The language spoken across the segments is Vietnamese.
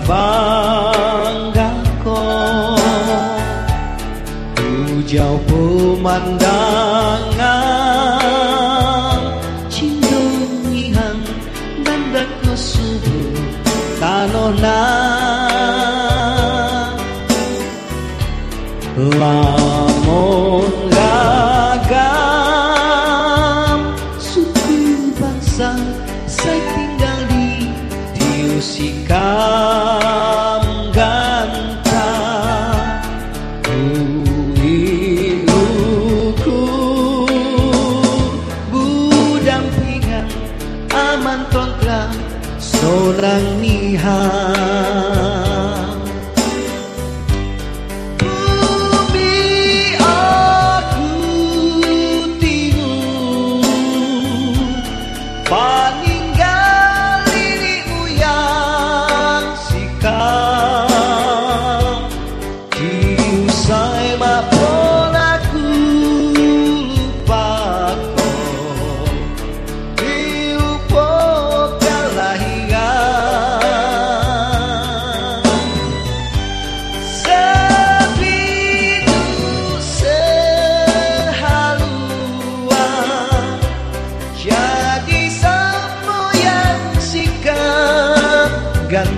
banggaku Hujau pemandangan Cindungihan Bandaku subuh Tanona Lamun ragam Suku bangsa, Saya tinggal di Diusikam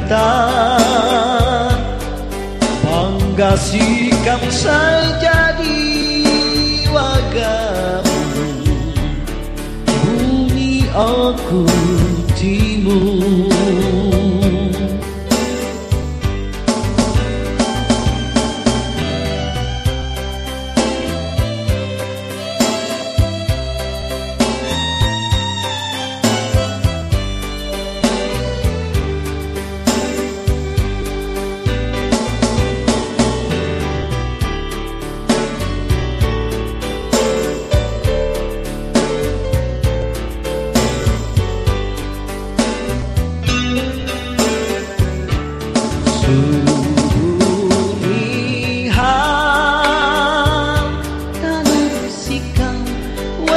cinta. Bangga sikap saja di wagamu. Bunyi aku cinta.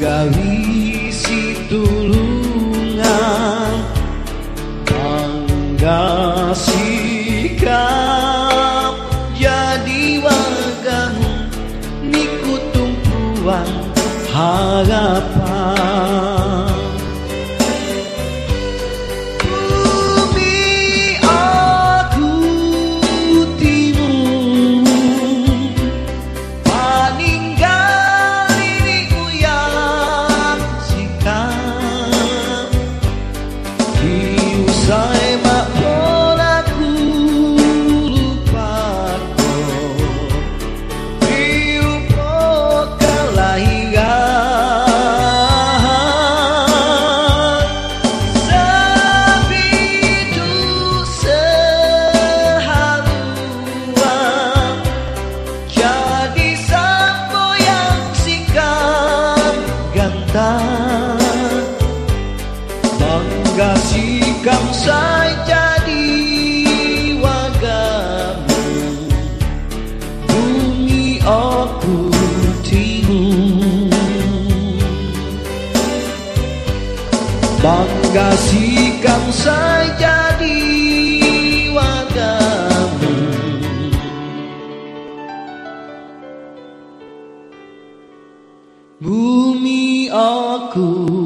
menggali situlungan Mangga sikap jadi wagang, Nikutung puan harap Bangga sikap saya jadi wagamu Bumi aku timu Bangga sikap saya jadi wagamu Bumi aku